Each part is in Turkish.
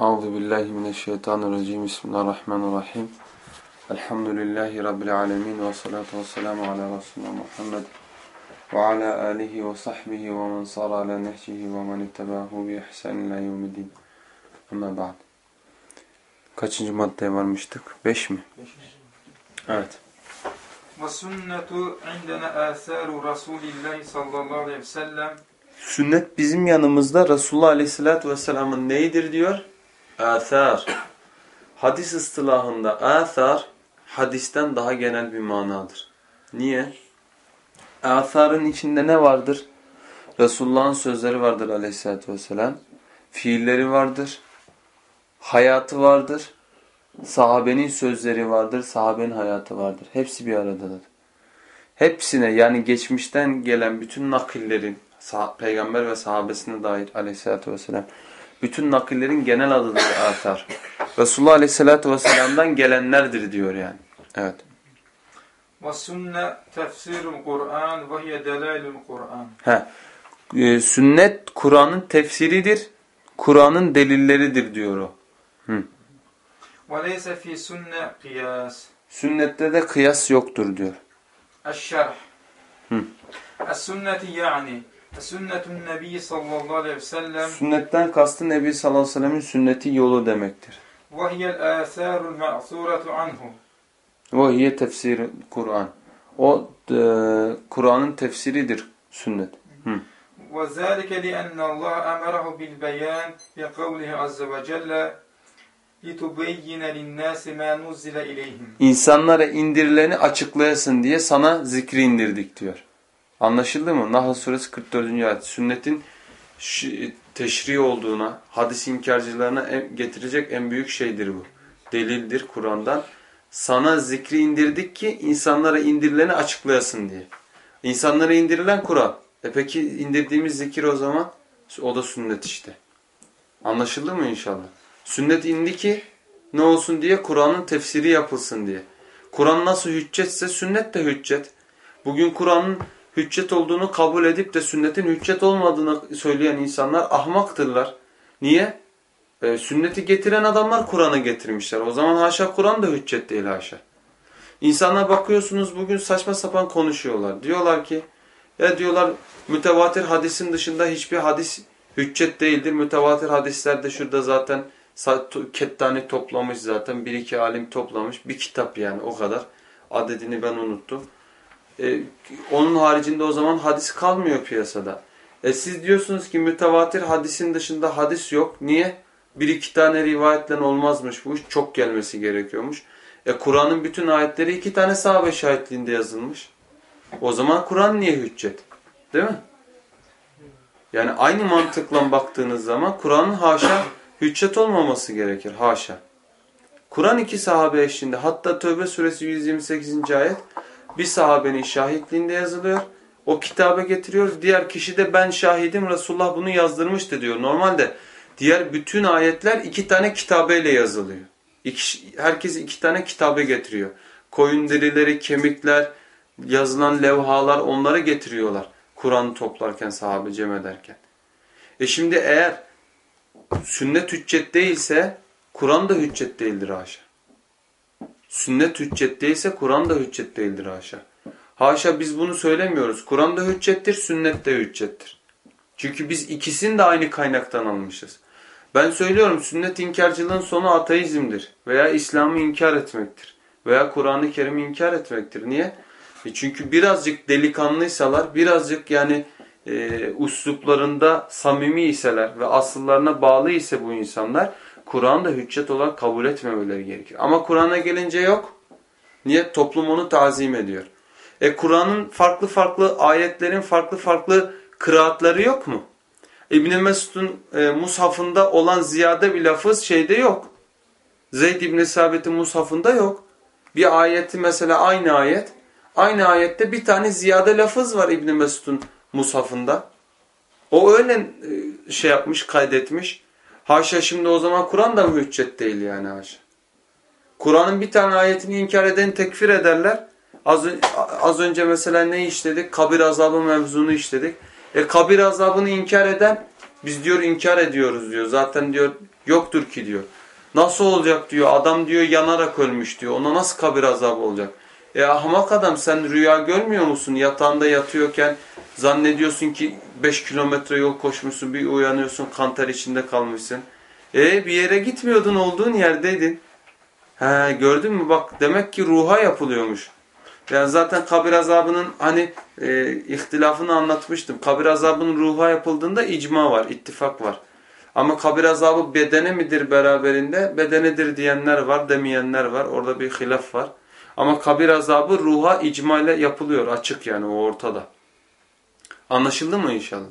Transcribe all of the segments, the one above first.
Euzu billahi mineşşeytanirracim. Bismillahirrahmanirrahim. Elhamdülillahi rabbil alamin ve salatu vesselamü ala resulina Muhammed ve ala alihi ve sahbihi ve men sara ala nehcihi ve men ittabahu bi ihsan ila yevmiddin. Amma ba'd. Kaçıncı maddeye varmıştık? Beş mi? Evet. Ve sünnetu indena âsâru Rasûlillâhi sallallahu aleyhi ve sellem Sünnet bizim yanımızda Resulullah Aleyhisselatü Vesselam'ın neyidir diyor? Athar. Hadis ıstılahında athar hadisten daha genel bir manadır. Niye? Atharın içinde ne vardır? Resulullah'ın sözleri vardır Aleyhisselatü Vesselam. Fiilleri vardır. Hayatı vardır. Sahabenin sözleri vardır. Sahabenin hayatı vardır. Hepsi bir aradadır. Hepsine yani geçmişten gelen bütün nakillerin, peygamber ve sahabesine dair aleyhissalatü vesselam, bütün nakillerin genel adıdır atar. Resulullah aleyhissalatü vesselam'dan gelenlerdir diyor yani. Evet. ve sünne tefsirul Kur'an ve hiye delailul Kur'an. He. Ee, sünnet Kur'an'ın tefsiridir. Kur'an'ın delilleridir diyor o. Hı. Ve leyse fi sünne kıyas. Sünnette de kıyas yoktur diyor. Eşşerh. Hı. Es-sünneti yani sünnetun nebi sallallahu aleyhi ve sellem Sünnetten kastı Nebi sallallahu aleyhi ve sellemin sünneti yolu demektir. ve hiyel âsârul ma'suratu anhu. Ve hiye tefsir Kur'an. O e, Kur'an'ın tefsiridir sünnet. Hı. وذلك لأن الله أمره بالبيان بقوله عز وجل لتبين للناس ما نزل إليهم İnsanlara indirileni açıklayasın diye sana zikri indirdik diyor. Anlaşıldı mı? Nahl suresi 44. ayet. Sünnetin teşri olduğuna, hadis inkarcılarına getirecek en büyük şeydir bu. Delildir Kur'an'dan. Sana zikri indirdik ki insanlara indirileni açıklayasın diye. İnsanlara indirilen Kur'an. E peki indirdiğimiz zikir o zaman? O da sünnet işte. Anlaşıldı mı inşallah? Sünnet indi ki ne olsun diye Kur'an'ın tefsiri yapılsın diye. Kur'an nasıl hüccetse sünnet de hüccet. Bugün Kur'an'ın hüccet olduğunu kabul edip de sünnetin hüccet olmadığını söyleyen insanlar ahmaktırlar. Niye? Ee, sünneti getiren adamlar Kur'an'ı getirmişler. O zaman haşa Kur'an da hüccet değil haşa. İnsanlar bakıyorsunuz bugün saçma sapan konuşuyorlar. Diyorlar ki ya diyorlar mütevatir hadisin dışında hiçbir hadis hüccet değildir. Mütevatir hadislerde şurada zaten kettani toplamış zaten. Bir iki alim toplamış. Bir kitap yani o kadar. Adedini ben unuttum. Ee, onun haricinde o zaman hadis kalmıyor piyasada. E siz diyorsunuz ki mütevatir hadisin dışında hadis yok. Niye? Bir iki tane rivayetle olmazmış bu iş. Çok gelmesi gerekiyormuş. E Kur'an'ın bütün ayetleri iki tane sahabe şahitliğinde yazılmış. O zaman Kur'an niye hüccet? Değil mi? Yani aynı mantıkla baktığınız zaman Kur'an'ın haşa hüccet olmaması gerekir. Haşa. Kur'an iki sahabe eşliğinde hatta Tövbe suresi 128. ayet bir sahabenin şahitliğinde yazılıyor. O kitabe getiriyor. Diğer kişi de ben şahidim Resulullah bunu yazdırmıştı diyor. Normalde diğer bütün ayetler iki tane kitabeyle yazılıyor. İki, herkes iki tane kitabe getiriyor. Koyun derileri, kemikler, yazılan levhalar onları getiriyorlar. Kur'an'ı toplarken, sahabe cem ederken. E şimdi eğer sünnet hüccet değilse Kur'an da hüccet değildir haşa. Sünnet hüccet değilse Kur'an da hüccet değildir haşa. Haşa biz bunu söylemiyoruz. Kur'an da hüccettir, sünnet de hüccettir. Çünkü biz ikisini de aynı kaynaktan almışız. Ben söylüyorum sünnet inkarcılığın sonu ateizmdir veya İslam'ı inkar etmektir veya Kur'an-ı Kerim'i inkar etmektir. Niye? E çünkü birazcık delikanlıysalar, birazcık yani e, usluplarında samimi iseler ve asıllarına bağlı ise bu insanlar Kur'an'da hüccet olarak kabul etmemeleri gerekir. Ama Kur'an'a gelince yok. Niye? Toplum onu tazim ediyor. E Kur'an'ın farklı farklı ayetlerin farklı farklı kıraatları yok mu? İbn Mesud'un e, mushafında olan ziyade bir lafız şeyde yok. Zeyd İbn Sabit'in mushafında yok. Bir ayeti mesela aynı ayet. Aynı ayette bir tane ziyade lafız var İbn Mesud'un mushafında. O öyle e, şey yapmış, kaydetmiş. Haşa şimdi o zaman Kur'an da mı hüccet değil yani haşa? Kur'an'ın bir tane ayetini inkar eden tekfir ederler. Az, az önce mesela ne işledik? Kabir azabı mevzunu işledik. E kabir azabını inkar eden Biz diyor inkar ediyoruz diyor. Zaten diyor yoktur ki diyor. Nasıl olacak diyor. Adam diyor yanarak ölmüş diyor. Ona nasıl kabir azabı olacak? E ahmak adam sen rüya görmüyor musun? Yatağında yatıyorken zannediyorsun ki 5 kilometre yol koşmuşsun. Bir uyanıyorsun kanter içinde kalmışsın. E bir yere gitmiyordun olduğun yerdeydin. He gördün mü bak demek ki ruha yapılıyormuş. Yani zaten kabir azabının hani e, ihtilafını anlatmıştım. Kabir azabının ruha yapıldığında icma var, ittifak var. Ama kabir azabı bedene midir beraberinde? Bedenedir diyenler var, demeyenler var. Orada bir hilaf var. Ama kabir azabı ruha icma ile yapılıyor. Açık yani o ortada. Anlaşıldı mı inşallah?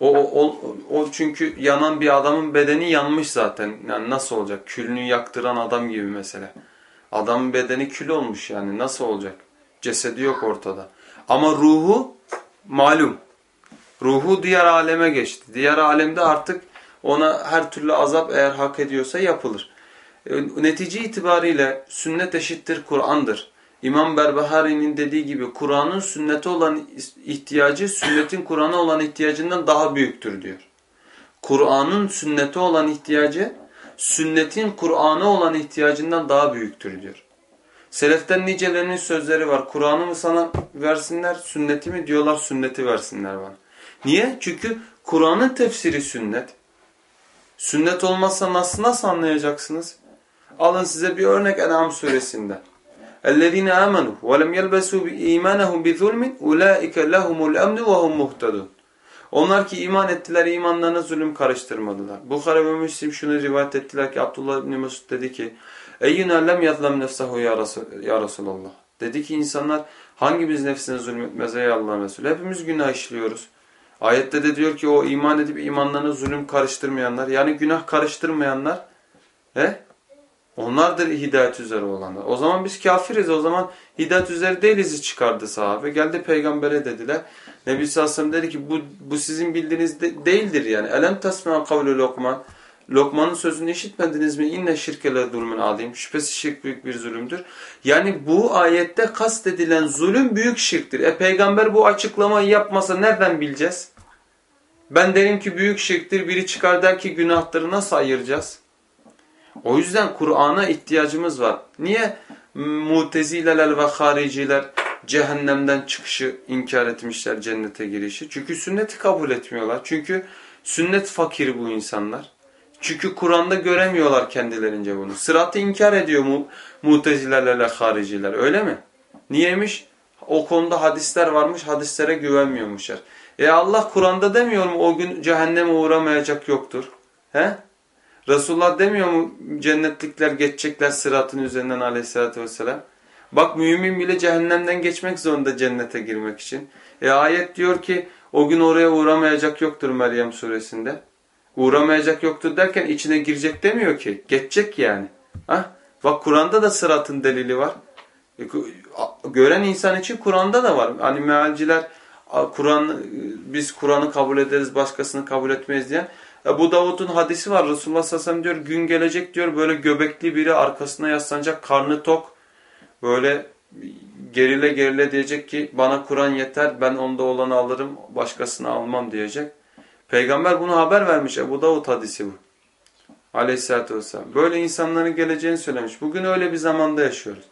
O, o, o, çünkü yanan bir adamın bedeni yanmış zaten. Yani nasıl olacak? Külünü yaktıran adam gibi mesela. Adamın bedeni kül olmuş yani nasıl olacak? Cesedi yok ortada. Ama ruhu malum. Ruhu diğer aleme geçti. Diğer alemde artık ona her türlü azap eğer hak ediyorsa yapılır. E, netice itibariyle sünnet eşittir Kur'an'dır. İmam Berbahari'nin dediği gibi Kur'an'ın sünnete olan ihtiyacı sünnetin Kur'an'a olan ihtiyacından daha büyüktür diyor. Kur'an'ın sünnete olan ihtiyacı sünnetin Kur'an'a olan ihtiyacından daha büyüktür diyor. Seleften nicelerinin sözleri var. Kur'an'ı mı sana versinler, sünneti mi diyorlar, sünneti versinler bana. Niye? Çünkü Kur'an'ın tefsiri sünnet. Sünnet olmazsa nasıl nasıl anlayacaksınız? Alın size bir örnek En'am suresinde. اَلَّذ۪ينَ آمَنُوا وَلَمْ يَلْبَسُوا بِاِيمَانَهُمْ بِظُلْمٍ اُولَٰئِكَ لَهُمُ الْاَمْنُ وَهُمْ مُهْتَدُونَ Onlar ki iman ettiler, imanlarına zulüm karıştırmadılar. Bukhara ve Müslim şunu rivayet ettiler ki Abdullah İbni Mesud dedi ki اَيُّنَا لَمْ يَظْلَمْ نَفْسَهُ ya Resulallah. Dedi ki insanlar hangimiz nefsine zulmetmez ey Allah Resulü? Hepimiz günah işliyoruz. Ayette de diyor ki o iman edip imanlarına zulüm karıştırmayanlar yani günah karıştırmayanlar he? Onlardır hidayet üzere olanlar. O zaman biz kafiriz o zaman hidayet üzere değiliz çıkardı sahabe. Geldi peygambere dediler. Nebi sellem dedi ki bu, bu sizin bildiğiniz de, değildir yani. Elem tasma kavlu lokman. Lokman'ın sözünü işitmediniz mi? İnne şirkele zulmün alim. Şüphesiz şirk büyük bir zulümdür. Yani bu ayette kastedilen zulüm büyük şirktir. E peygamber bu açıklamayı yapmasa nereden bileceğiz? Ben derim ki büyük şirktir. Biri çıkar der ki günahtır. Nasıl ayıracağız? O yüzden Kur'an'a ihtiyacımız var. Niye mutezileler ve hariciler cehennemden çıkışı inkar etmişler cennete girişi? Çünkü sünneti kabul etmiyorlar. Çünkü sünnet fakiri bu insanlar. Çünkü Kur'an'da göremiyorlar kendilerince bunu. Sıratı inkar ediyor mu mutezilerle hariciler öyle mi? Niyemiş? O konuda hadisler varmış hadislere güvenmiyormuşlar. E Allah Kur'an'da demiyor mu o gün cehenneme uğramayacak yoktur? He? Resulullah demiyor mu cennetlikler geçecekler sıratın üzerinden aleyhissalatü vesselam? Bak mümin bile cehennemden geçmek zorunda cennete girmek için. E ayet diyor ki o gün oraya uğramayacak yoktur Meryem suresinde. Uğramayacak yoktur derken içine girecek demiyor ki. Geçecek yani. Ha? Bak Kur'an'da da sıratın delili var. E, gören insan için Kur'an'da da var. Hani mealciler Kur'an biz Kur'an'ı kabul ederiz başkasını kabul etmeyiz diyen. Bu Davud'un hadisi var. Resulullah sallallahu diyor gün gelecek diyor böyle göbekli biri arkasına yaslanacak karnı tok. Böyle gerile gerile diyecek ki bana Kur'an yeter ben onda olanı alırım başkasını almam diyecek. Peygamber bunu haber vermiş. Ebu Davud hadisi bu. Aleyhisselatü vesselam. Böyle insanların geleceğini söylemiş. Bugün öyle bir zamanda yaşıyoruz.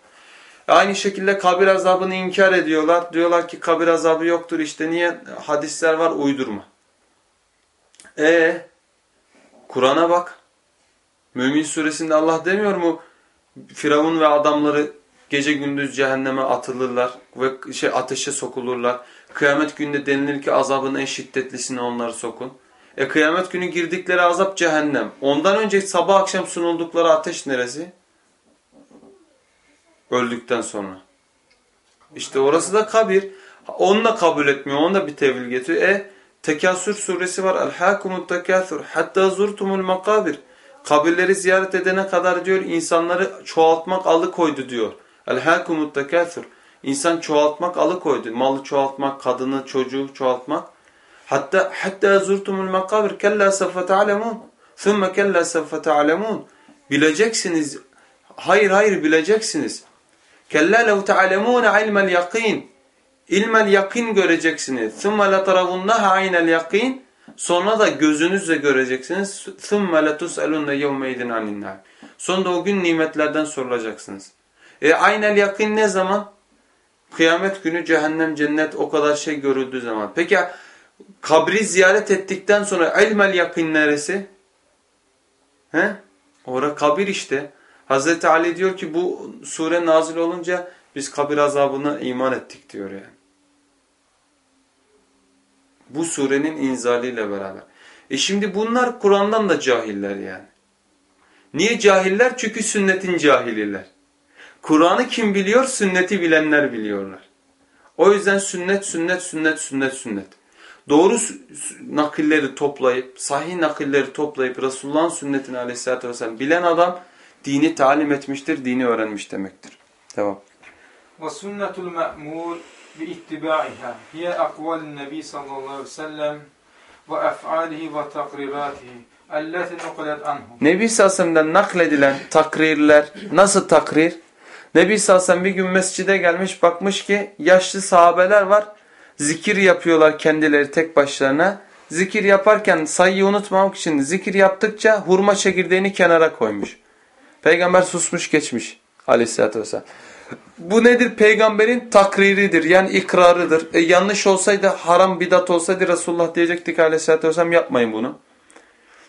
Aynı şekilde kabir azabını inkar ediyorlar. Diyorlar ki kabir azabı yoktur işte niye? Hadisler var uydurma. E Kur'an'a bak. Mümin suresinde Allah demiyor mu? Firavun ve adamları gece gündüz cehenneme atılırlar ve şey ateşe sokulurlar. Kıyamet gününde denilir ki azabın en şiddetlisini onları sokun. E kıyamet günü girdikleri azap cehennem. Ondan önce sabah akşam sunuldukları ateş neresi? Öldükten sonra. İşte orası da kabir. Onu da kabul etmiyor. Onu da bir tevil getiriyor. E Tekasür suresi var. El-Hakumut tekâthur. Hatta zurtumul makabir. Kabirleri ziyaret edene kadar diyor insanları çoğaltmak alıkoydu diyor. El-Hakumut tekâthur. İnsan çoğaltmak alıkoydu. Malı çoğaltmak, kadını, çocuğu çoğaltmak. Hatta hatta zurtumul makabir kella seffe ta'lemun. Thumma kella seffe ta'lemun. Bileceksiniz. Hayır hayır bileceksiniz. Kella lev ta'lemun ilmel yakin ilmel yakin göreceksiniz. Sümme letaravunnaha aynel yakin. Sonra da gözünüzle göreceksiniz. Sümme letus'elunne yevmeydin aninnâr. Sonra o gün nimetlerden sorulacaksınız. E aynel yakin ne zaman? Kıyamet günü cehennem, cennet o kadar şey görüldüğü zaman. Peki kabri ziyaret ettikten sonra ilmel yakin neresi? He? Ora kabir işte. Hazreti Ali diyor ki bu sure nazil olunca biz kabir azabına iman ettik diyor yani. Bu surenin inzaliyle beraber. E şimdi bunlar Kur'an'dan da cahiller yani. Niye cahiller? Çünkü sünnetin cahililer. Kur'an'ı kim biliyor? Sünneti bilenler biliyorlar. O yüzden sünnet, sünnet, sünnet, sünnet, sünnet. Doğru nakilleri toplayıp, sahih nakilleri toplayıp Resulullah'ın sünnetini aleyhissalatü vesselam bilen adam dini talim etmiştir, dini öğrenmiş demektir. Devam. وَسُنَّةُ الْمَأْمُولِ بِاِتِّبَاعِهَا هِيَ اَقْوَالِ النَّبِي sallallahu aleyhi ve sellem وَاَفْعَالِهِ وَتَقْرِرَاتِهِ اَلَّتِ نُقْلَتْ عَنْهُ Nebi Sallallahu nakledilen takrirler, nasıl takrir? Nebi Sallallahu bir gün mescide gelmiş bakmış ki yaşlı sahabeler var. Zikir yapıyorlar kendileri tek başlarına. Zikir yaparken sayıyı unutmamak için zikir yaptıkça hurma çekirdeğini kenara koymuş. Peygamber susmuş geçmiş aleyhissalatü vesselam. Bu nedir? Peygamberin takriridir. Yani ikrarıdır. E, yanlış olsaydı haram bidat olsaydı Resulullah diyecektik aleyhissalatü vesselam yapmayın bunu.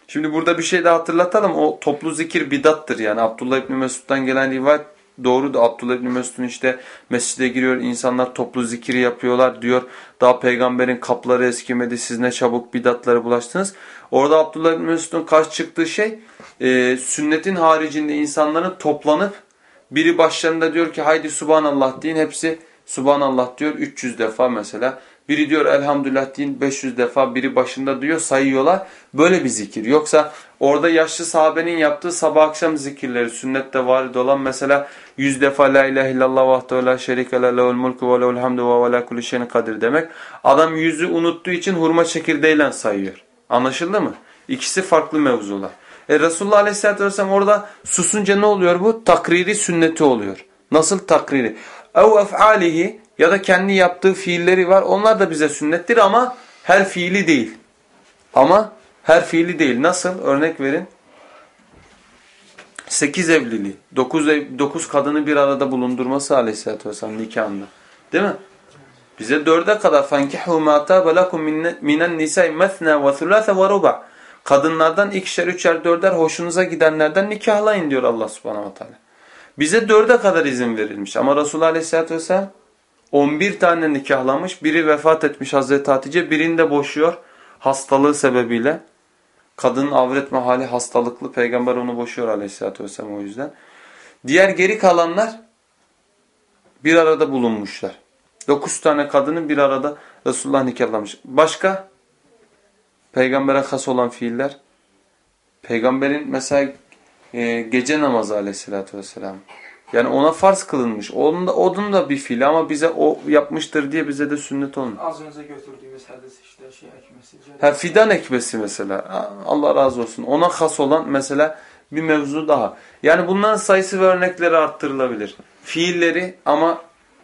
Şimdi burada bir şey de hatırlatalım. O toplu zikir bidattır yani. Abdullah İbni Mesud'dan gelen rivayet doğru da Abdullah İbni Mesud'un işte mescide giriyor insanlar toplu zikiri yapıyorlar diyor. Daha peygamberin kapları eskimedi siz ne çabuk bidatlara bulaştınız. Orada Abdullah İbni Mesud'un karşı çıktığı şey e, sünnetin haricinde insanların toplanıp biri başlarında diyor ki haydi subhanallah deyin hepsi subhanallah diyor 300 defa mesela. Biri diyor elhamdülillah deyin 500 defa biri başında diyor sayıyorlar. Böyle bir zikir. Yoksa orada yaşlı sahabenin yaptığı sabah akşam zikirleri sünnette varid olan mesela 100 defa la ilahe illallah vahdehu la şerike le lehul mulku ve lehul hamdu ve la kulli şeyin kadir demek. Adam yüzü unuttuğu için hurma çekirdeğiyle sayıyor. Anlaşıldı mı? İkisi farklı mevzular. E Resulullah Aleyhisselatü Vesselam orada susunca ne oluyor bu? Takriri sünneti oluyor. Nasıl takriri? Ev ef'alihi ya da kendi yaptığı fiilleri var. Onlar da bize sünnettir ama her fiili değil. Ama her fiili değil. Nasıl? Örnek verin. Sekiz evliliği. Dokuz, ev, dokuz kadını bir arada bulundurması aleyhissalatü vesselam nikahında. Değil mi? Bize dörde kadar فَانْكِحُوا مَا تَابَ لَكُمْ مِنَ النِّسَاءِ مَثْنَا وَثُلَاثَ وَرُبَعَ Kadınlardan ikişer, üçer, dörder hoşunuza gidenlerden nikahlayın diyor Allah subhanahu teala. Bize dörde kadar izin verilmiş ama Resulullah aleyhissalatü vesselam 11 tane nikahlamış. Biri vefat etmiş Hazreti Hatice. Birini de boşuyor hastalığı sebebiyle. Kadının avretme hali hastalıklı. Peygamber onu boşuyor aleyhissalatü vesselam o yüzden. Diğer geri kalanlar bir arada bulunmuşlar. 9 tane kadını bir arada Resulullah nikahlamış. Başka? Peygambere has olan fiiller. Peygamberin mesela e, gece namazı aleyhissalatü vesselam. Yani ona farz kılınmış. Onun da, onun da bir fiil ama bize o yapmıştır diye bize de sünnet olmuyor. Az önce götürdüğümüz hadis işte şey ekmesi. Ha, fidan ekmesi mesela. Allah razı olsun. Ona has olan mesela bir mevzu daha. Yani bunların sayısı ve örnekleri arttırılabilir. Fiilleri ama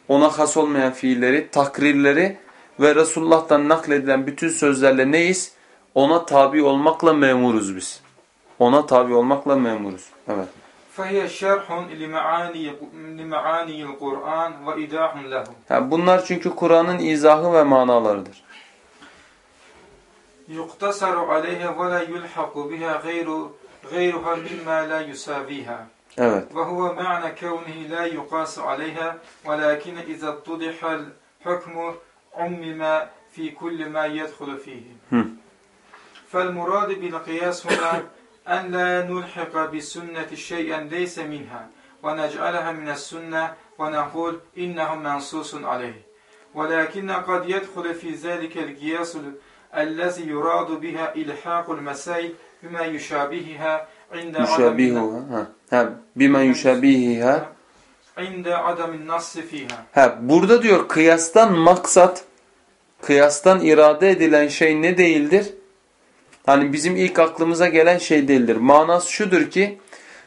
ona has olmayan fiilleri, takrirleri ve Resulullah'tan nakledilen bütün sözlerle neyiz? Ona tabi olmakla memuruz biz. Ona tabi olmakla memuruz. Evet. فَهِيَ شَرْحٌ لِمَعَانِيِ الْقُرْآنِ وَاِدَاحٌ لَهُ yani Bunlar çünkü Kur'an'ın izahı ve manalarıdır. يُقْتَصَرُ عَلَيْهَا وَلَا يُلْحَقُ بِهَا غَيْرُ غَيْرُهَا مِمَّا لَا يُسَابِيهَا Evet. وهو معنى كونه لا يقاس عليها ولكن إذا اتضح الحكم عمم في كل ما يدخل فيه Hı. فالمراد بالقياس هنا أن لا نلحق بالسنة شيئا ليس منها ونجعلها من السنة ونقول إنه منصوص عليه ولكن قد يدخل في ذلك القياس الذي يراد بها إلحاق المسائل بما يشابهها عند. Ha. Ha. Bima yuşabihiha. عند عدم النص فيها Ha. Burada diyor kıyastan maksat, kıyastan irade edilen şey ne değildir? Hani bizim ilk aklımıza gelen şey değildir. Manası şudur ki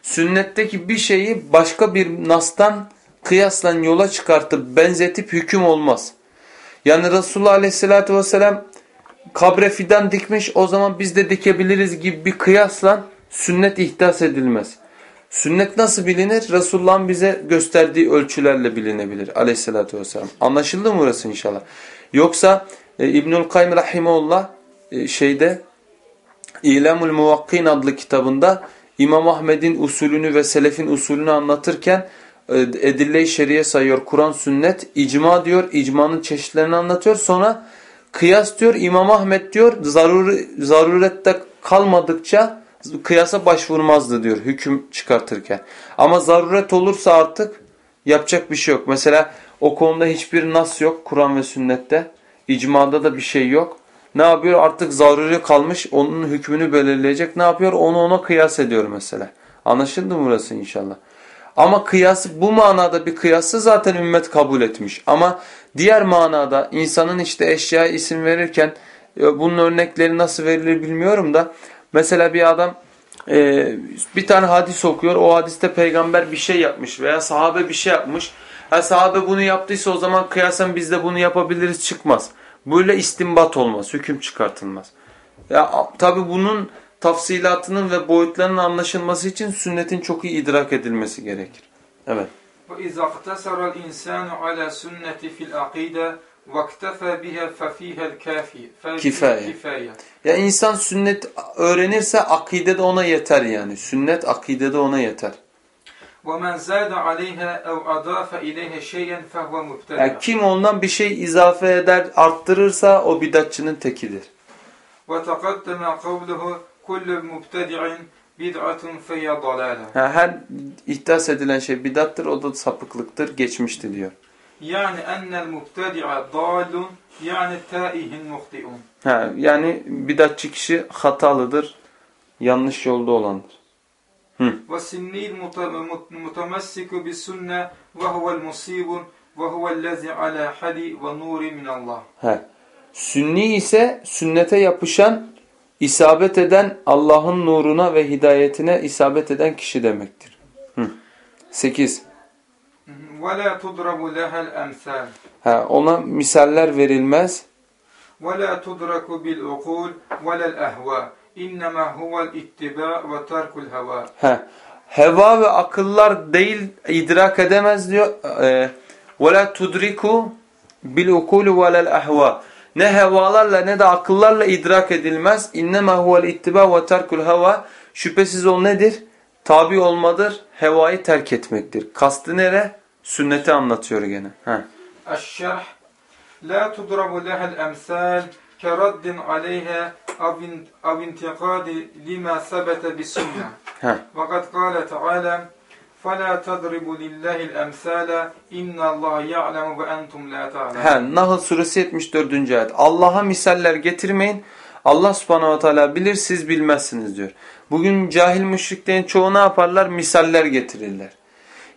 sünnetteki bir şeyi başka bir nastan kıyasla yola çıkartıp benzetip hüküm olmaz. Yani Resulullah Aleyhisselatü Vesselam kabre fidan dikmiş o zaman biz de dikebiliriz gibi bir kıyasla sünnet ihdas edilmez. Sünnet nasıl bilinir? Resulullah'ın bize gösterdiği ölçülerle bilinebilir aleyhissalatü vesselam. Anlaşıldı mı burası inşallah? Yoksa e, İbnül Kayyum Rahimullah e, şeyde İlamul Muvakkin adlı kitabında İmam Ahmed'in usulünü ve selefin usulünü anlatırken e, edille-i şeriye sayıyor. Kur'an, sünnet, icma diyor. icmanın çeşitlerini anlatıyor. Sonra kıyas diyor. İmam Ahmed diyor zaruri, zarurette kalmadıkça kıyasa başvurmazdı diyor hüküm çıkartırken. Ama zaruret olursa artık yapacak bir şey yok. Mesela o konuda hiçbir nas yok Kur'an ve sünnette. İcmada da bir şey yok. Ne yapıyor? Artık zaruri kalmış. Onun hükmünü belirleyecek. Ne yapıyor? Onu ona kıyas ediyor mesela. Anlaşıldı mı burası inşallah? Ama kıyas bu manada bir kıyası zaten ümmet kabul etmiş. Ama diğer manada insanın işte eşyaya isim verirken e, bunun örnekleri nasıl verilir bilmiyorum da mesela bir adam e, bir tane hadis okuyor. O hadiste peygamber bir şey yapmış veya sahabe bir şey yapmış. Ha, sahabe bunu yaptıysa o zaman kıyasen biz de bunu yapabiliriz çıkmaz. Böyle istimbat olmaz, hüküm çıkartılmaz. Ya tabi bunun tafsilatının ve boyutlarının anlaşılması için sünnetin çok iyi idrak edilmesi gerekir. Evet. وَإِذَا اقْتَسَرَ الْاِنْسَانُ عَلَى سُنَّةِ فِي الْعَقِيدَةِ وَاكْتَفَى بِهَا فَفِيهَا الْكَافِي Kifaye. Ya insan sünnet öğrenirse akide de ona yeter yani. Sünnet akide de ona yeter. وَمَنْ زَادَ عَلَيْهَا اَوْ أَضَافَ اِلَيْهَا شَيْئًا فَهُوَ مُبْتَدِعٌ yani Kim ondan bir şey izafe eder, arttırırsa o bidatçının tekidir. وَتَقَدَّمَ قَوْلُهُ كُلُّ مُبْتَدِعٍ bid'atun feyya dalale. Her ihdas edilen şey bidattır, o da sapıklıktır, geçmişti diyor. Yani ennel mubtedi'a dalun yani taihin muhtiun. Ha, yani bidatçı kişi hatalıdır, yanlış yolda olandır. Ve sinnil mutemessiku bis sünne ve huvel musibun ve huvellezi ala hadi ve nuri minallah. He. Sünni ise sünnete yapışan, isabet eden Allah'ın nuruna ve hidayetine isabet eden kişi demektir. Hı. 8. وَلَا تُضْرَبُ لَهَا الْاَمْثَالِ Ha, ona misaller verilmez. وَلَا تُدْرَكُ بِالْعُقُولِ وَلَا الْأَهْوَى اِنَّمَا هُوَ الْاِتِّبَاءُ وَتَرْكُ الْهَوَى Ha, heva ve akıllar değil idrak edemez diyor. E, وَلَا تُدْرِكُ بِالْعُقُولِ وَلَا الْأَهْوَى Ne hevalarla ne de akıllarla idrak edilmez. اِنَّمَا هُوَ الْاِتِّبَاءُ وَتَرْكُ الْهَوَى Şüphesiz o nedir? Tabi olmadır, hevayı terk etmektir. Kastı nere? Sünneti anlatıyor gene. Eşşerh La tudrabu lehel emsal keraddin aleyha av intikadi lima sebete bis sünne. Fakat kâle Teala فَلَا تَضْرِبُ لِلّٰهِ الْاَمْثَالَ اِنَّ اللّٰهَ يَعْلَمُ وَاَنْتُمْ لَا تَعْلَمُ Nahl suresi 74. ayet. Allah'a misaller getirmeyin. Allah subhanahu ve teala bilir siz bilmezsiniz diyor. Bugün cahil müşriklerin çoğu ne yaparlar? Misaller getirirler.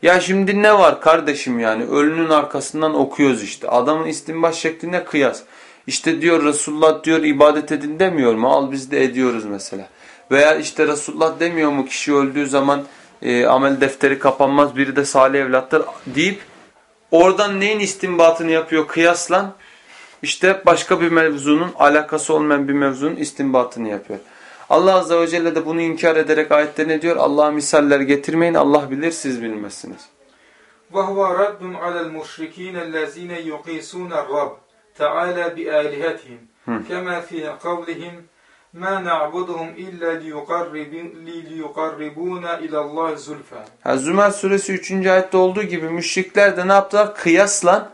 Ya şimdi ne var kardeşim yani ölünün arkasından okuyoruz işte. Adamın istinbaş şeklinde kıyas. İşte diyor Resulullah diyor ibadet edin demiyor mu? Al biz de ediyoruz mesela. Veya işte Resulullah demiyor mu kişi öldüğü zaman e, amel defteri kapanmaz biri de salih evlattır deyip oradan neyin istinbatını yapıyor kıyaslan? İşte başka bir mevzunun alakası olmayan bir mevzunun istinbatını yapıyor. Allah Azze ve Celle de bunu inkar ederek ayette ne diyor? Allah'a misaller getirmeyin. Allah bilir siz bilmezsiniz. وَهُوَ رَدٌّ عَلَى الْمُشْرِك۪ينَ الَّذ۪ينَ يُقِيسُونَ الرَّبْ Teala bi alihetihim. Kema fi kavlihim ma na'buduhum illa liyukarribuna ilallah zulfa. Ha, Zümer suresi 3. ayette olduğu gibi müşrikler de ne yaptılar? Kıyasla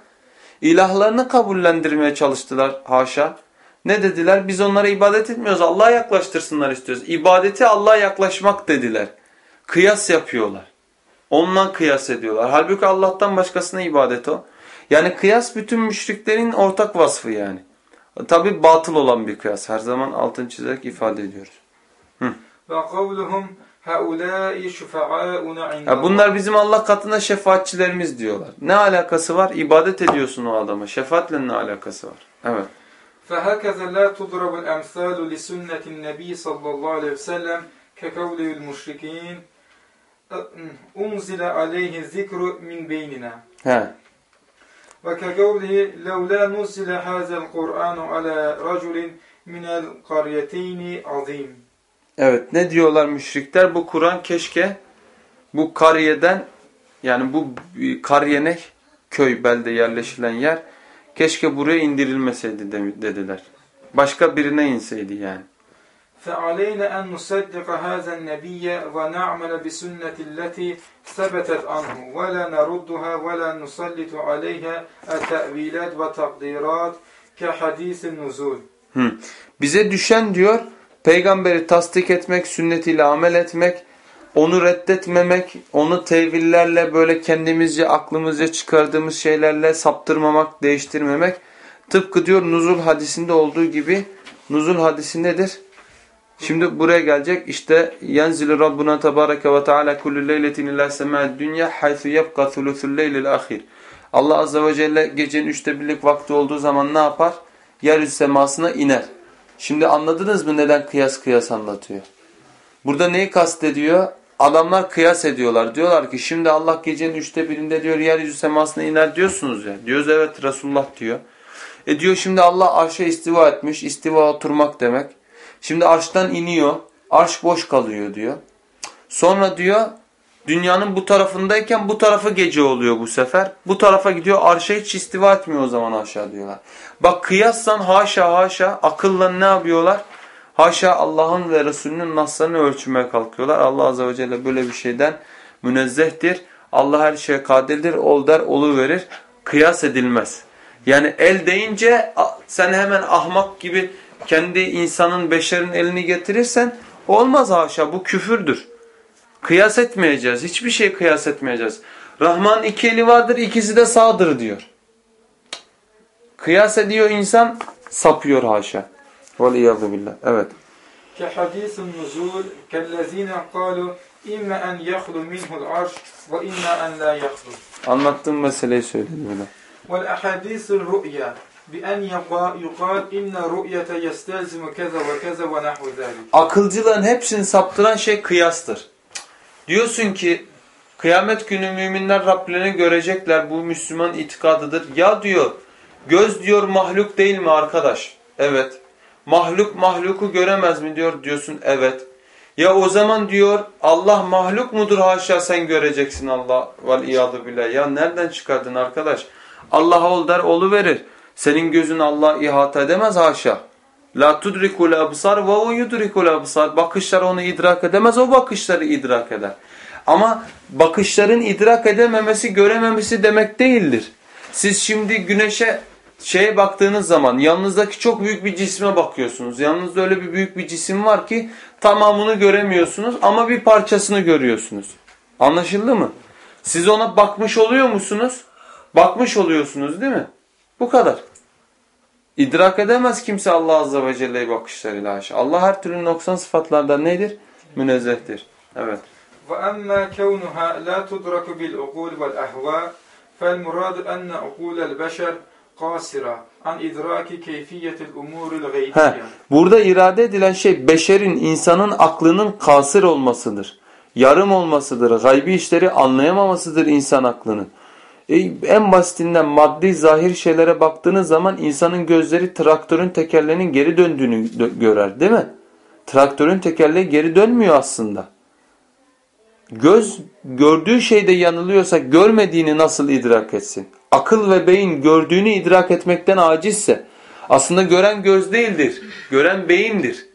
ilahlarını kabullendirmeye çalıştılar. Haşa. Ne dediler? Biz onlara ibadet etmiyoruz. Allah'a yaklaştırsınlar istiyoruz. İbadeti Allah'a yaklaşmak dediler. Kıyas yapıyorlar. Ondan kıyas ediyorlar. Halbuki Allah'tan başkasına ibadet o. Yani kıyas bütün müşriklerin ortak vasfı yani. Tabi batıl olan bir kıyas. Her zaman altın çizerek ifade ediyoruz. Ve kavluhum ya bunlar bizim Allah katında şefaatçilerimiz diyorlar. Ne alakası var? İbadet ediyorsun o adama. Şefaatle ne alakası var? Evet. فهكذا لا تضرب الأمثال لسنة النبي صلى الله عليه وسلم كقول المشركين أنزل عليه الذكر من بيننا ve kekavlihi levla nusile hazel Kur'anu ala raculin minel karyeteyni azim. Evet ne diyorlar müşrikler? Bu Kur'an keşke bu kariyeden yani bu kariyene köy belde yerleşilen yer keşke buraya indirilmeseydi dediler. Başka birine inseydi yani. فعلينا أن نصدق هذا النبي ونعمل بسنة التي ثبتت عنه ولا نردها ولا نسلط عليها التأويلات وتقديرات كحديث النزول. Hı. Bize düşen diyor peygamberi tasdik etmek, sünnetiyle amel etmek, onu reddetmemek, onu tevillerle böyle kendimizce aklımızca çıkardığımız şeylerle saptırmamak, değiştirmemek. Tıpkı diyor nuzul hadisinde olduğu gibi nuzul hadisi nedir? Şimdi buraya gelecek işte yenzilu Rabbuna tebareke ve teala kullu leyletin ila sema'd dünya haythu yebqa thuluthul leylil ahir. Allah azze ve celle gecenin üçte birlik vakti olduğu zaman ne yapar? Yeryüzü semasına iner. Şimdi anladınız mı neden kıyas kıyas anlatıyor? Burada neyi kastediyor? Adamlar kıyas ediyorlar. Diyorlar ki şimdi Allah gecenin üçte birinde diyor yeryüzü semasına iner diyorsunuz ya. Diyoruz evet Resulullah diyor. E diyor şimdi Allah arşa istiva etmiş. İstiva oturmak demek. Şimdi arştan iniyor. Arş boş kalıyor diyor. Sonra diyor dünyanın bu tarafındayken bu tarafı gece oluyor bu sefer. Bu tarafa gidiyor arşa hiç istiva etmiyor o zaman aşağı diyorlar. Bak kıyaslan haşa haşa akılla ne yapıyorlar? Haşa Allah'ın ve Resulünün naslarını ölçmeye kalkıyorlar. Allah Azze ve Celle böyle bir şeyden münezzehtir. Allah her şeye kadirdir. Ol der, olu verir. Kıyas edilmez. Yani el deyince sen hemen ahmak gibi kendi insanın, beşerin elini getirirsen olmaz haşa bu küfürdür. Kıyas etmeyeceğiz. Hiçbir şey kıyas etmeyeceğiz. Rahman iki eli vardır, ikisi de sağdır diyor. Kıyas ediyor insan, sapıyor haşa. Veliyadu billah. Evet. Ke hadisun nuzul kellezine kalu imme en yahlu minhul arş ve imme en la yahlu. Anlattığım meseleyi söyledim. Vel ahadisul ru'ya بأن يقال إن رؤية يستلزم كذا وكذا ونحو ذلك Akılcıların hepsini saptıran şey kıyastır. Diyorsun ki kıyamet günü müminler Rablerini görecekler. Bu Müslüman itikadıdır. Ya diyor göz diyor mahluk değil mi arkadaş? Evet. Mahluk mahluku göremez mi diyor diyorsun evet. Ya o zaman diyor Allah mahluk mudur haşa sen göreceksin Allah vel iyadu billah. Ya nereden çıkardın arkadaş? Allah ol der olu verir. Senin gözün Allah ihata edemez haşa. La tudrikul absar ve o yudrikul absar. Bakışlar onu idrak edemez o bakışları idrak eder. Ama bakışların idrak edememesi görememesi demek değildir. Siz şimdi güneşe şeye baktığınız zaman yanınızdaki çok büyük bir cisme bakıyorsunuz. Yanınızda öyle bir büyük bir cisim var ki tamamını göremiyorsunuz ama bir parçasını görüyorsunuz. Anlaşıldı mı? Siz ona bakmış oluyor musunuz? Bakmış oluyorsunuz değil mi? Bu kadar. İdrak edemez kimse Allah Azze ve Celle'yi bakışlarıyla haşa. Allah her türlü noksan sıfatlardan nedir? Münezzehtir. Evet. وأما كونها لا تدرك بالعقول والأهواء فالمراد أن عقول البشر قاصرة عن إدراك كيفية الأمور He, الغيبية burada irade edilen şey beşerin, insanın aklının kasır olmasıdır. Yarım olmasıdır. Gaybi işleri anlayamamasıdır insan aklının. E, en basitinden maddi zahir şeylere baktığınız zaman insanın gözleri traktörün tekerlerinin geri döndüğünü dö- görer değil mi? Traktörün tekerleği geri dönmüyor aslında. Göz gördüğü şeyde yanılıyorsa görmediğini nasıl idrak etsin? Akıl ve beyin gördüğünü idrak etmekten acizse aslında gören göz değildir. Gören beyindir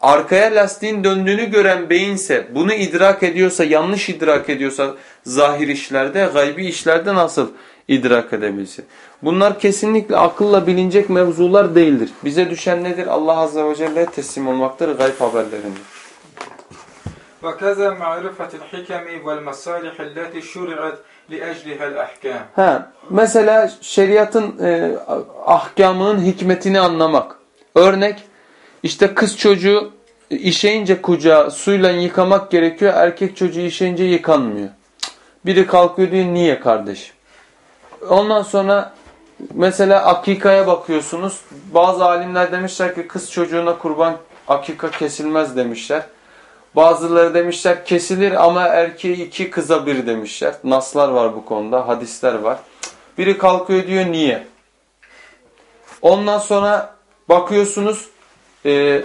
Arkaya lastiğin döndüğünü gören beyinse bunu idrak ediyorsa yanlış idrak ediyorsa zahir işlerde gaybi işlerde nasıl idrak edebilsin? Bunlar kesinlikle akılla bilinecek mevzular değildir. Bize düşen nedir? Allah Azze ve Celle'ye teslim olmaktır gayb haberlerindir. وكذا معرفة الحكم والمصالح التي شرعت لأجلها الأحكام He, mesela şeriatın e, ahkamının hikmetini anlamak. Örnek işte kız çocuğu işeyince kucağı suyla yıkamak gerekiyor. Erkek çocuğu işeyince yıkanmıyor. Biri kalkıyor diyor niye kardeşim? Ondan sonra mesela akikaya bakıyorsunuz. Bazı alimler demişler ki kız çocuğuna kurban akika kesilmez demişler. Bazıları demişler kesilir ama erkeği iki kıza bir demişler. Naslar var bu konuda, hadisler var. Biri kalkıyor diyor niye? Ondan sonra bakıyorsunuz e,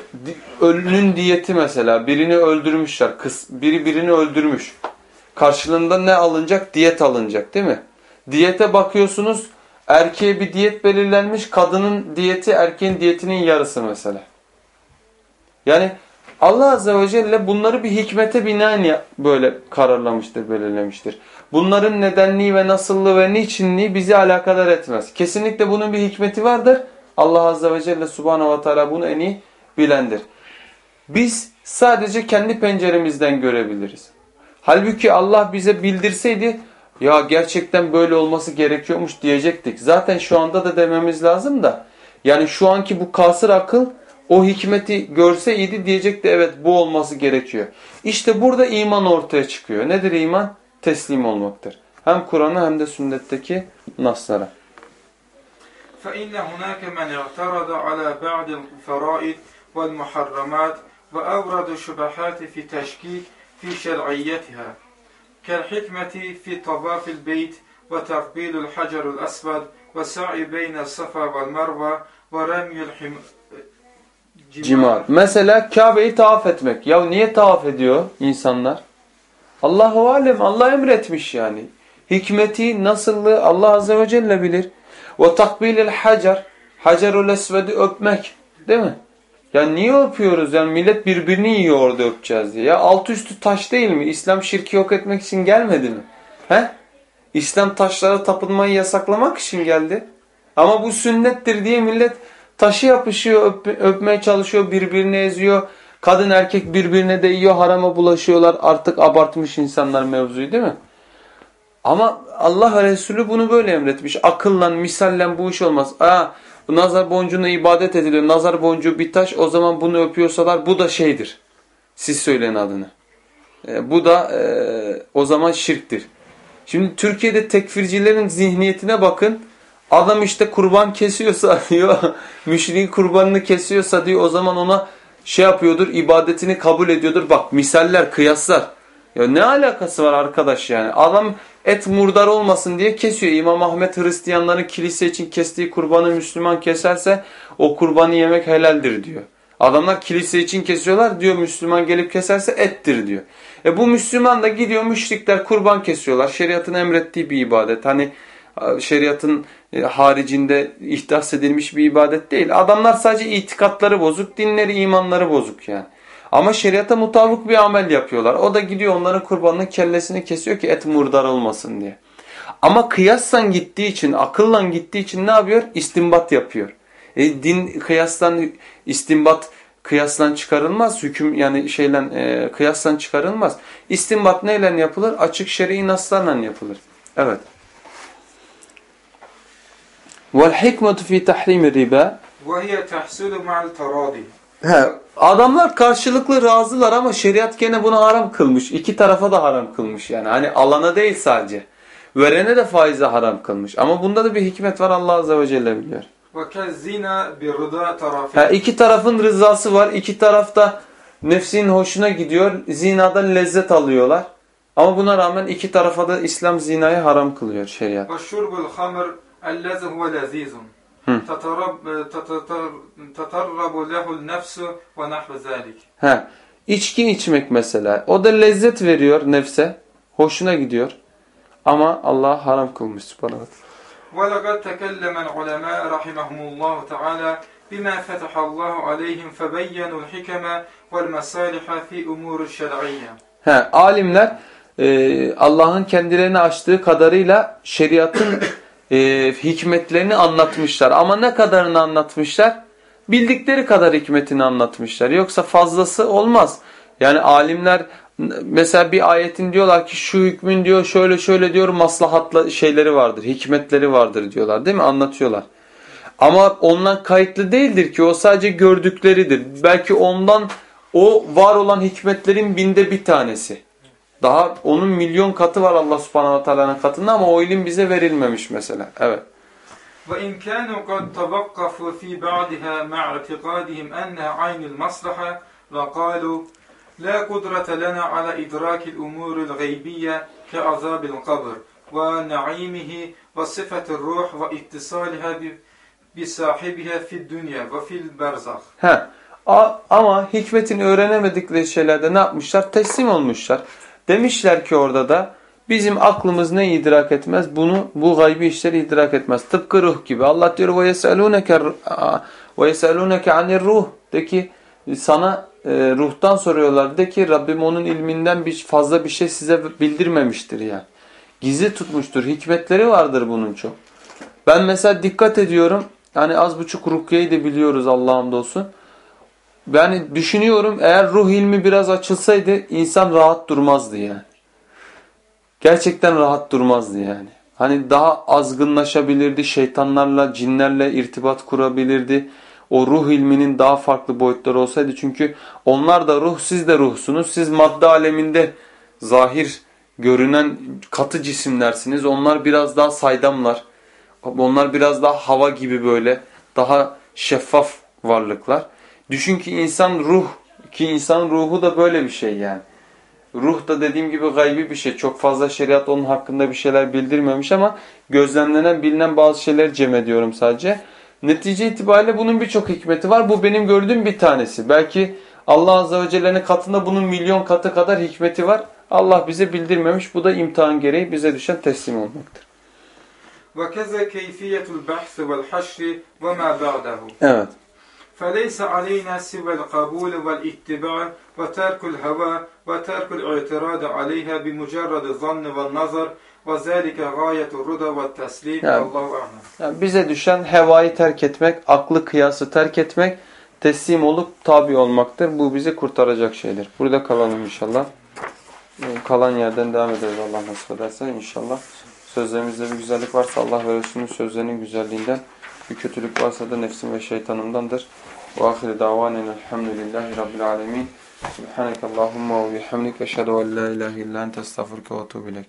ölünün diyeti mesela birini öldürmüşler. Kız, biri birini öldürmüş. Karşılığında ne alınacak? Diyet alınacak değil mi? Diyete bakıyorsunuz erkeğe bir diyet belirlenmiş. Kadının diyeti erkeğin diyetinin yarısı mesela. Yani Allah Azze ve Celle bunları bir hikmete binaen böyle kararlamıştır, belirlemiştir. Bunların nedenliği ve nasıllığı ve niçinliği bizi alakadar etmez. Kesinlikle bunun bir hikmeti vardır. Allah Azze ve Celle Subhanahu ve Teala bunu en iyi bilendir. Biz sadece kendi penceremizden görebiliriz. Halbuki Allah bize bildirseydi ya gerçekten böyle olması gerekiyormuş diyecektik. Zaten şu anda da dememiz lazım da yani şu anki bu kasır akıl o hikmeti görseydi diyecekti evet bu olması gerekiyor. İşte burada iman ortaya çıkıyor. Nedir iman? Teslim olmaktır. Hem Kur'an'a hem de sünnetteki naslara. فإن هناك من اعترض على بعض الفرائض والمحرمات وأورد شبهات في تشكيك في شرعيتها كالحكمة في طواف البيت وتقبيل الحجر الأسود والسعي بين الصفا والمروة ورمي Cimar. Mesela Kabe'yi tavaf etmek. Ya niye tavaf ediyor insanlar? Allahu alem. Allah emretmiş yani. Hikmeti, nasıllığı Allah azze ve celle bilir. Ve takbilil hacer. Hacerul esvedi öpmek. Değil mi? Ya niye öpüyoruz? Yani millet birbirini yiyor orada öpeceğiz diye. Ya altı üstü taş değil mi? İslam şirki yok etmek için gelmedi mi? He? İslam taşlara tapınmayı yasaklamak için geldi. Ama bu sünnettir diye millet Taşı yapışıyor, öp, öpmeye çalışıyor, birbirini eziyor. Kadın erkek birbirine değiyor, harama bulaşıyorlar. Artık abartmış insanlar mevzuyu değil mi? Ama Allah Resulü bunu böyle emretmiş. Akılla, misalle bu iş olmaz. Aa, nazar boncuğuna ibadet ediliyor. Nazar boncuğu bir taş. O zaman bunu öpüyorsalar bu da şeydir. Siz söyleyin adını. E, bu da e, o zaman şirktir. Şimdi Türkiye'de tekfircilerin zihniyetine bakın. Adam işte kurban kesiyorsa diyor, müşriğin kurbanını kesiyorsa diyor o zaman ona şey yapıyordur, ibadetini kabul ediyordur. Bak misaller, kıyaslar. Ya ne alakası var arkadaş yani? Adam et murdar olmasın diye kesiyor. İmam Ahmet Hristiyanların kilise için kestiği kurbanı Müslüman keserse o kurbanı yemek helaldir diyor. Adamlar kilise için kesiyorlar diyor Müslüman gelip keserse ettir diyor. E bu Müslüman da gidiyor müşrikler kurban kesiyorlar. Şeriatın emrettiği bir ibadet. Hani şeriatın e, haricinde ihdas edilmiş bir ibadet değil. Adamlar sadece itikatları bozuk, dinleri, imanları bozuk yani. Ama şeriata mutabık bir amel yapıyorlar. O da gidiyor onların kurbanının kellesini kesiyor ki et murdar olmasın diye. Ama kıyaslan gittiği için, akılla gittiği için ne yapıyor? İstimbat yapıyor. E, din kıyaslan istimbat kıyaslan çıkarılmaz. Hüküm yani şeyle e, kıyaslan çıkarılmaz. İstimbat neyle yapılır? Açık şer'i naslarla yapılır. Evet. Vel hikmetu fi tahrimi riba ve hiye tahsulu ma'al taradi. He, adamlar karşılıklı razılar ama şeriat gene bunu haram kılmış. İki tarafa da haram kılmış yani. Hani alana değil sadece. Verene de faize haram kılmış. Ama bunda da bir hikmet var Allah Azze ve Celle biliyor. Ha, iki tarafın rızası var. İki tarafta nefsin hoşuna gidiyor. Zinadan lezzet alıyorlar. Ama buna rağmen iki tarafa da İslam zinayı haram kılıyor şeriat. E, tatarrabu lehul nefsu ve nahve zalik. Ha. İçki içmek mesela. O da lezzet veriyor nefse. Hoşuna gidiyor. Ama Allah haram kılmış subhanahu. Ve lekad tekellemen ulema rahimahumullahu teala bima fetahallahu aleyhim febeyyenul hikeme vel mesaliha fi umurul şer'iyye. Ha, alimler e, Allah'ın kendilerine açtığı kadarıyla şeriatın e, hikmetlerini anlatmışlar. Ama ne kadarını anlatmışlar? Bildikleri kadar hikmetini anlatmışlar. Yoksa fazlası olmaz. Yani alimler mesela bir ayetin diyorlar ki şu hükmün diyor şöyle şöyle diyor maslahatlı şeyleri vardır, hikmetleri vardır diyorlar değil mi? Anlatıyorlar. Ama ondan kayıtlı değildir ki o sadece gördükleridir. Belki ondan o var olan hikmetlerin binde bir tanesi. Daha onun milyon katı var Allah subhanahu teala'nın katında ama o ilim bize verilmemiş mesela. Evet. وإن كانوا قد توقفوا في بعضها مع اعتقادهم أنها عين المصلحة وقالوا لا قدرة لنا على إدراك الأمور الغيبية كعذاب القبر ونعيمه وصفة الروح واتصالها بصاحبها في الدنيا وفي البرزخ He. A- ama hikmetini öğrenemedikleri şeylerde ne yapmışlar? Teslim olmuşlar. Demişler ki orada da bizim aklımız ne idrak etmez? Bunu bu gaybi işleri idrak etmez. Tıpkı ruh gibi. Allah diyor ve yeseluneke ve yeseluneke anir ruh de ki sana e, ruhtan soruyorlar de ki Rabbim onun ilminden bir fazla bir şey size bildirmemiştir yani. Gizli tutmuştur. Hikmetleri vardır bunun çok. Ben mesela dikkat ediyorum. Hani az buçuk rukiyeyi de biliyoruz Allah'ım olsun. Yani düşünüyorum eğer ruh ilmi biraz açılsaydı insan rahat durmazdı yani. Gerçekten rahat durmazdı yani. Hani daha azgınlaşabilirdi, şeytanlarla, cinlerle irtibat kurabilirdi. O ruh ilminin daha farklı boyutları olsaydı. Çünkü onlar da ruh, siz de ruhsunuz. Siz madde aleminde zahir görünen katı cisimlersiniz. Onlar biraz daha saydamlar. Onlar biraz daha hava gibi böyle daha şeffaf varlıklar. Düşün ki insan ruh ki insan ruhu da böyle bir şey yani. Ruh da dediğim gibi gaybi bir şey. Çok fazla şeriat onun hakkında bir şeyler bildirmemiş ama gözlemlenen bilinen bazı şeyler cem ediyorum sadece. Netice itibariyle bunun birçok hikmeti var. Bu benim gördüğüm bir tanesi. Belki Allah Azze ve Celle'nin katında bunun milyon katı kadar hikmeti var. Allah bize bildirmemiş. Bu da imtihan gereği bize düşen teslim olmaktır. وكذا كيفية البحث والحشر وما بعده Evet. فليس علينا سوى القبول والاتباع وترك الهوى وترك الاعتراض عليها بمجرد الظن والنظر وذلك غاية الرضا والتسليم Yani- والله أعلم Yani bize düşen hevayı terk etmek, aklı kıyası terk etmek, teslim olup tabi olmaktır. Bu bizi kurtaracak şeydir. Burada kalalım inşallah. Ee, Kalan yerden devam ederiz Allah nasip ederse inşallah. Sözlerimizde bir güzellik varsa Allah ve Resulünün sözlerinin güzelliğinden, bir kötülük varsa da nefsim ve şeytanımdandır. Ve ahire davanen elhamdülillahi rabbil alemin. Subhaneke Allahumma ve bihamdik. Eşhedü en la ilahe illa ente estağfurke ve etûbü.